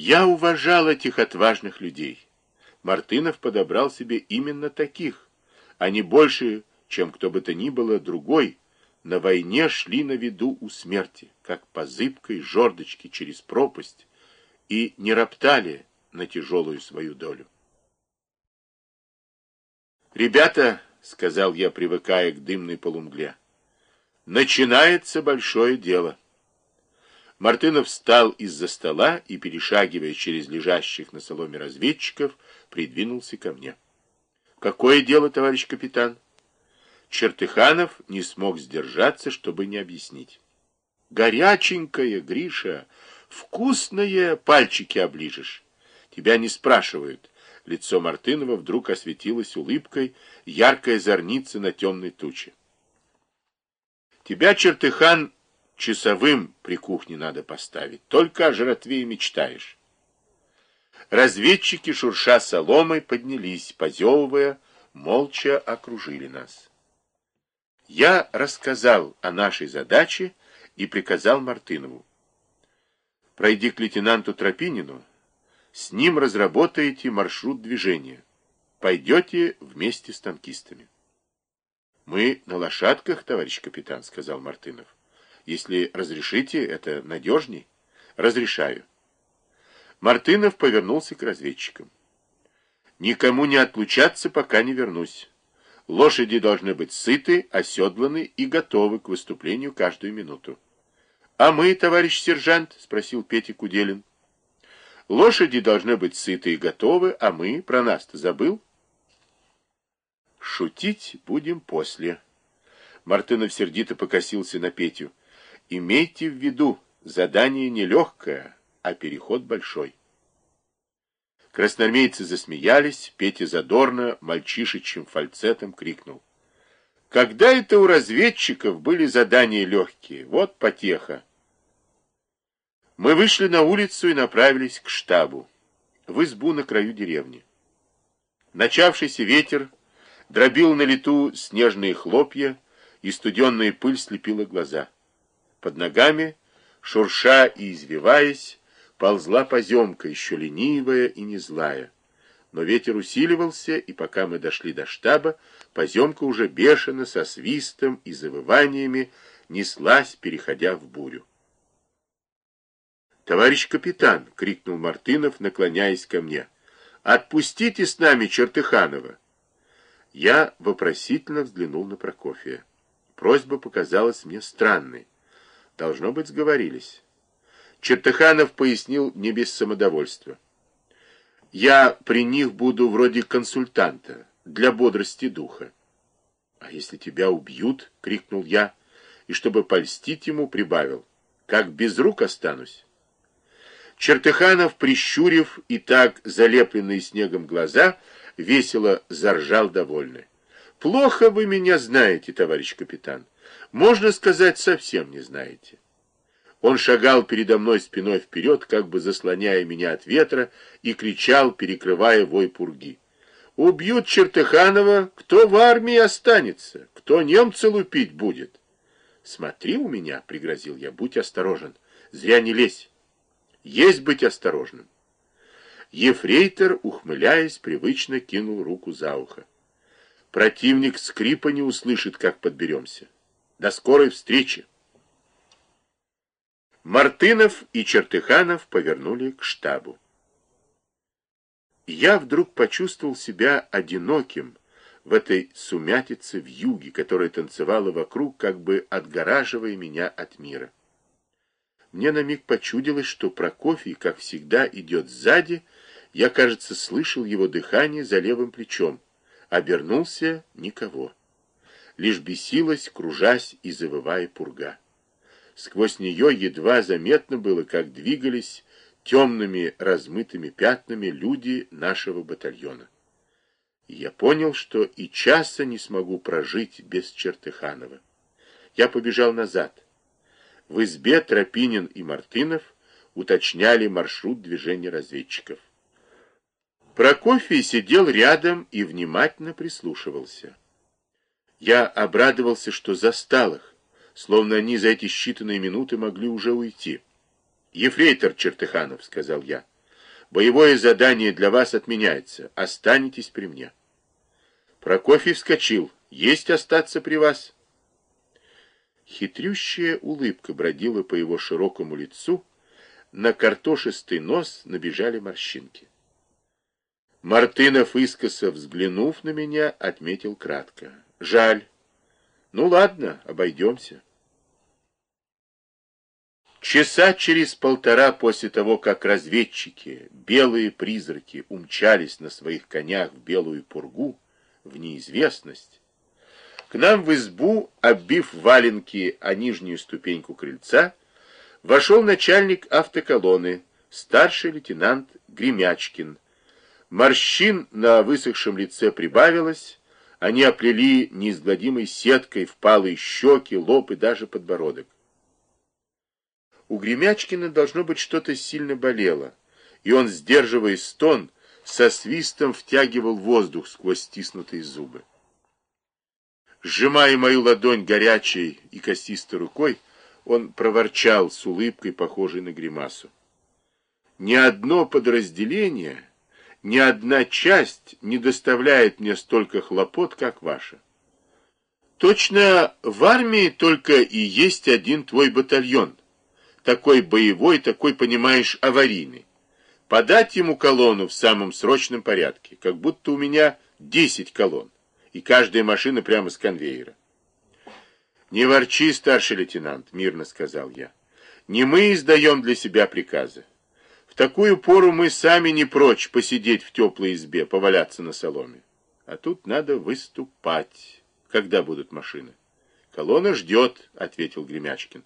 Я уважал этих отважных людей. Мартынов подобрал себе именно таких. Они больше, чем кто бы то ни было другой, на войне шли на виду у смерти, как по зыбкой жердочке через пропасть, и не роптали на тяжелую свою долю. «Ребята», — сказал я, привыкая к дымной полумгле, — «начинается большое дело». Мартынов встал из-за стола и, перешагивая через лежащих на соломе разведчиков, придвинулся ко мне. «Какое дело, товарищ капитан?» Чертыханов не смог сдержаться, чтобы не объяснить. «Горяченькое, Гриша, вкусное, пальчики оближешь. Тебя не спрашивают». Лицо Мартынова вдруг осветилось улыбкой, яркая зорница на темной туче. «Тебя, Чертыхан, часовым при кухне надо поставить. Только о жратве и мечтаешь». Разведчики, шурша соломой, поднялись, позевывая, молча окружили нас. Я рассказал о нашей задаче и приказал Мартынову. Пройди к лейтенанту Тропинину, с ним разработаете маршрут движения. Пойдете вместе с танкистами. Мы на лошадках, товарищ капитан, сказал Мартынов. Если разрешите, это надежней. Разрешаю. Мартынов повернулся к разведчикам. Никому не отлучаться, пока не вернусь. Лошади должны быть сыты, оседланы и готовы к выступлению каждую минуту. — А мы, товарищ сержант? — спросил Петя Куделин. — Лошади должны быть сыты и готовы, а мы, про нас-то забыл? — Шутить будем после. Мартынов сердито покосился на Петю. — Имейте в виду, задание нелегкое, а переход большой. Красноармейцы засмеялись, Петя задорно, мальчишечьим фальцетом крикнул. Когда это у разведчиков были задания легкие? Вот потеха. Мы вышли на улицу и направились к штабу, в избу на краю деревни. Начавшийся ветер дробил на лету снежные хлопья, и студенная пыль слепила глаза. Под ногами, шурша и извиваясь, ползла поземка, еще ленивая и не злая. Но ветер усиливался, и пока мы дошли до штаба, поземка уже бешено, со свистом и завываниями неслась, переходя в бурю. «Товарищ капитан!» — крикнул Мартынов, наклоняясь ко мне. «Отпустите с нами Чертыханова!» Я вопросительно взглянул на Прокофия. Просьба показалась мне странной. Должно быть, сговорились. Чертыханов пояснил не без самодовольства. «Я при них буду вроде консультанта, для бодрости духа». «А если тебя убьют?» — крикнул я, и, чтобы польстить ему, прибавил. «Как без рук останусь?» Чертыханов, прищурив и так залепленные снегом глаза, весело заржал довольный. «Плохо вы меня знаете, товарищ капитан. Можно сказать, совсем не знаете». Он шагал передо мной спиной вперед, как бы заслоняя меня от ветра, и кричал, перекрывая вой пурги. «Убьют Чертыханова, кто в армии останется? Кто немца лупить будет?» «Смотри у меня», — пригрозил я, — «будь осторожен, зря не лезь. Есть быть осторожным». Ефрейтор, ухмыляясь, привычно кинул руку за ухо. «Противник скрипа не услышит, как подберемся. До скорой встречи!» Мартынов и Чертыханов повернули к штабу. Я вдруг почувствовал себя одиноким в этой сумятице в юге, которая танцевала вокруг, как бы отгораживая меня от мира. Мне на миг почудилось, что Прокофий, как всегда, идет сзади, я, кажется, слышал его дыхание за левым плечом. Обернулся — никого. Лишь бесилась, кружась и завывая пурга. Сквозь нее едва заметно было, как двигались темными размытыми пятнами люди нашего батальона. И я понял, что и часа не смогу прожить без Чертыханова. Я побежал назад. В избе Тропинин и Мартынов уточняли маршрут движения разведчиков. Прокофий сидел рядом и внимательно прислушивался. Я обрадовался, что застал их словно они за эти считанные минуты могли уже уйти. «Ефрейтор Чертыханов», — сказал я, Боевое задание для вас отменяется. Останетесь при мне. Прокофий вскочил. Есть остаться при вас? Хитрющая улыбка бродила по его широкому лицу. На картошистый нос набежали морщинки. Мартынов искоса, взглянув на меня, отметил кратко. Жаль. Ну ладно, обойдемся. Часа через полтора после того, как разведчики, белые призраки, умчались на своих конях в белую пургу, в неизвестность, к нам в избу, оббив валенки о нижнюю ступеньку крыльца, вошел начальник автоколонны, старший лейтенант Гремячкин. Морщин на высохшем лице прибавилось, они оплели неизгладимой сеткой впалые щеки, лоб и даже подбородок. У Гремячкина должно быть что-то сильно болело, и он, сдерживая стон, со свистом втягивал воздух сквозь стиснутые зубы. Сжимая мою ладонь горячей и костистой рукой, он проворчал с улыбкой, похожей на гримасу. Ни одно подразделение, ни одна часть не доставляет мне столько хлопот, как ваша. Точно в армии только и есть один твой батальон — такой боевой, такой, понимаешь, аварийный. Подать ему колонну в самом срочном порядке, как будто у меня 10 колонн, и каждая машина прямо с конвейера. «Не ворчи, старший лейтенант», — мирно сказал я. «Не мы издаем для себя приказы. Такую пору мы сами не прочь посидеть в теплой избе, поваляться на соломе. А тут надо выступать. Когда будут машины?» «Колонна ждет», — ответил Гремячкин.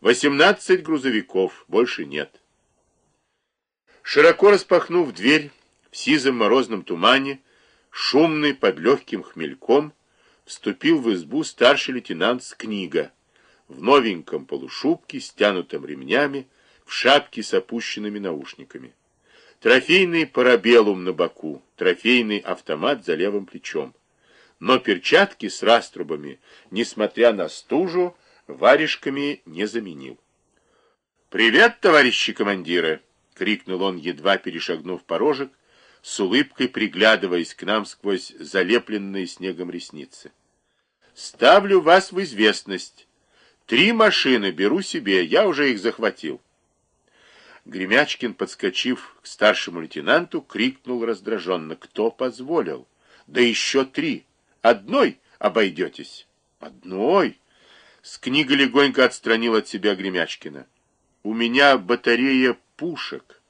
Восемнадцать грузовиков, больше нет. Широко распахнув дверь, в сизом морозном тумане, шумный под легким хмельком, вступил в избу старший лейтенант с книга, в новеньком полушубке, стянутом ремнями, в шапке с опущенными наушниками. Трофейный парабеллум на боку, трофейный автомат за левым плечом. Но перчатки с раструбами, несмотря на стужу, варежками не заменил. «Привет, товарищи командиры!» — крикнул он, едва перешагнув порожек, с улыбкой приглядываясь к нам сквозь залепленные снегом ресницы. «Ставлю вас в известность. Три машины беру себе, я уже их захватил». Гремячкин, подскочив к старшему лейтенанту, крикнул раздраженно. «Кто позволил? Да еще три. Одной обойдетесь». «Одной?» С книгой легонько отстранил от себя Гремячкина. У меня батарея пушек,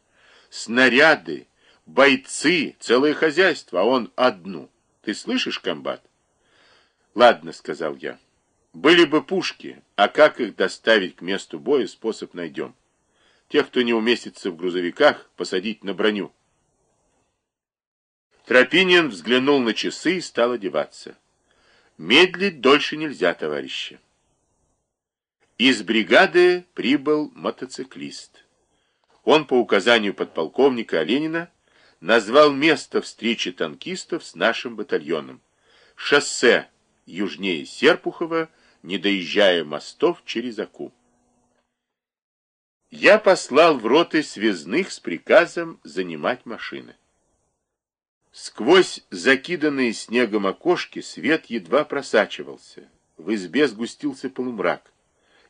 снаряды, бойцы, целое хозяйство, а он одну. Ты слышишь, комбат? Ладно, сказал я. Были бы пушки, а как их доставить к месту боя, способ найдем. Тех, кто не уместится в грузовиках, посадить на броню. Тропинин взглянул на часы и стал одеваться. Медлить дольше нельзя, товарищи. Из бригады прибыл мотоциклист. Он по указанию подполковника Оленина назвал место встречи танкистов с нашим батальоном. Шоссе южнее Серпухова, не доезжая мостов через Аку. Я послал в роты связных с приказом занимать машины. Сквозь закиданные снегом окошки свет едва просачивался. В избе сгустился полумрак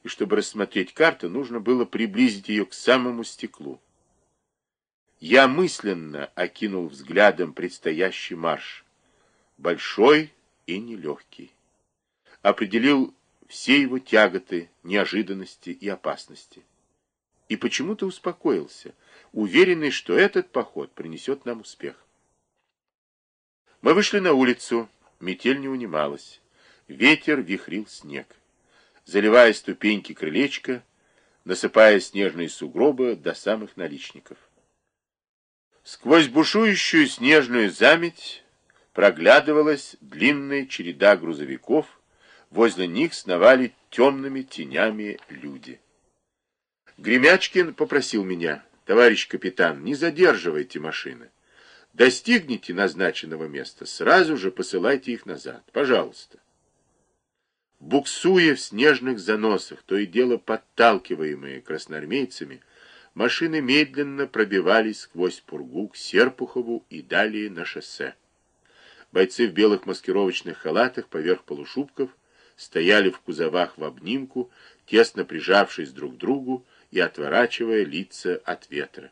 и чтобы рассмотреть карту, нужно было приблизить ее к самому стеклу. Я мысленно окинул взглядом предстоящий марш. Большой и нелегкий. Определил все его тяготы, неожиданности и опасности. И почему-то успокоился, уверенный, что этот поход принесет нам успех. Мы вышли на улицу, метель не унималась. Ветер вихрил снег заливая ступеньки крылечка, насыпая снежные сугробы до самых наличников. Сквозь бушующую снежную заметь проглядывалась длинная череда грузовиков, возле них сновали темными тенями люди. Гремячкин попросил меня, товарищ капитан, не задерживайте машины. Достигните назначенного места, сразу же посылайте их назад, пожалуйста буксуя в снежных заносах, то и дело подталкиваемые красноармейцами, Машины медленно пробивались сквозь пургу к Серпухову и далее на шоссе. Бойцы в белых маскировочных халатах поверх полушубков стояли в кузовах в обнимку, тесно прижавшись друг к другу и отворачивая лица от ветра.